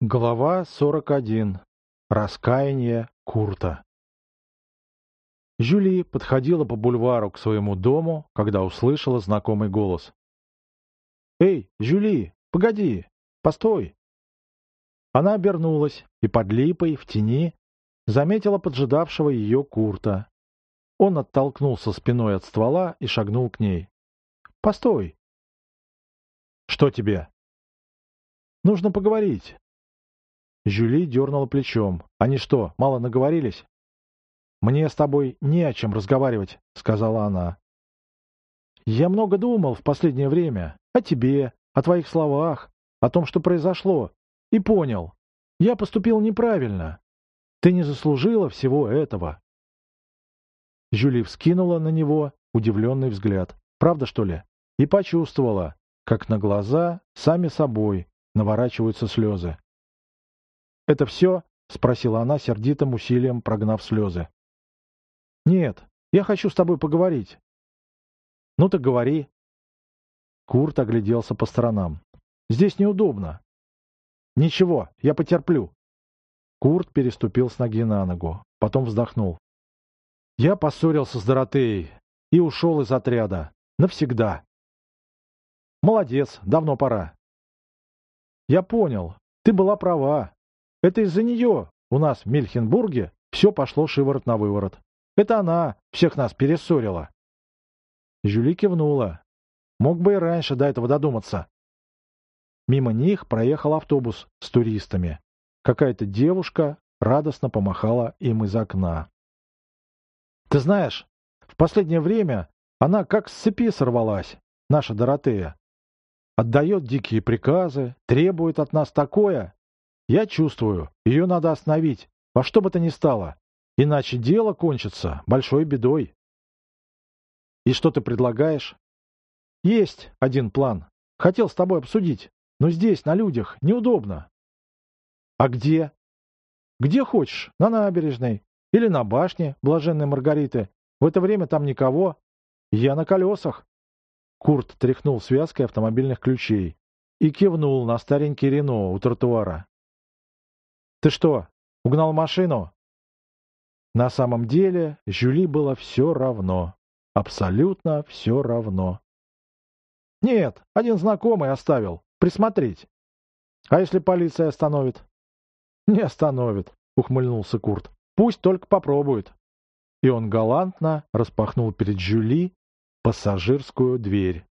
Глава 41. Раскаяние Курта. Жюли подходила по бульвару к своему дому, когда услышала знакомый голос. «Эй, Жюли, погоди! Постой!» Она обернулась и под липой, в тени, заметила поджидавшего ее Курта. Он оттолкнулся спиной от ствола и шагнул к ней. «Постой!» «Что тебе?» «Нужно поговорить. Жюли дернула плечом. «Они что, мало наговорились?» «Мне с тобой не о чем разговаривать», — сказала она. «Я много думал в последнее время. О тебе, о твоих словах, о том, что произошло. И понял. Я поступил неправильно. Ты не заслужила всего этого». Жюли вскинула на него удивленный взгляд. «Правда, что ли?» И почувствовала, как на глаза сами собой наворачиваются слезы. «Это все?» — спросила она сердитым усилием, прогнав слезы. «Нет, я хочу с тобой поговорить». «Ну так говори». Курт огляделся по сторонам. «Здесь неудобно». «Ничего, я потерплю». Курт переступил с ноги на ногу, потом вздохнул. «Я поссорился с Доротеей и ушел из отряда. Навсегда». «Молодец, давно пора». «Я понял, ты была права. Это из-за нее у нас в Мельхенбурге все пошло шиворот на выворот. Это она всех нас перессорила. Жюли кивнула. Мог бы и раньше до этого додуматься. Мимо них проехал автобус с туристами. Какая-то девушка радостно помахала им из окна. «Ты знаешь, в последнее время она как с цепи сорвалась, наша Доротея. Отдает дикие приказы, требует от нас такое, я чувствую, ее надо остановить, во что бы то ни стало, иначе дело кончится большой бедой. И что ты предлагаешь? Есть один план. Хотел с тобой обсудить, но здесь, на людях, неудобно. А где? Где хочешь, на набережной или на башне Блаженной Маргариты. В это время там никого. Я на колесах. Курт тряхнул связкой автомобильных ключей и кивнул на старенький Рено у тротуара. «Ты что, угнал машину?» На самом деле Жюли было все равно. Абсолютно все равно. «Нет, один знакомый оставил. Присмотреть. А если полиция остановит?» «Не остановит», — ухмыльнулся Курт. «Пусть только попробует». И он галантно распахнул перед Жюли пассажирскую дверь.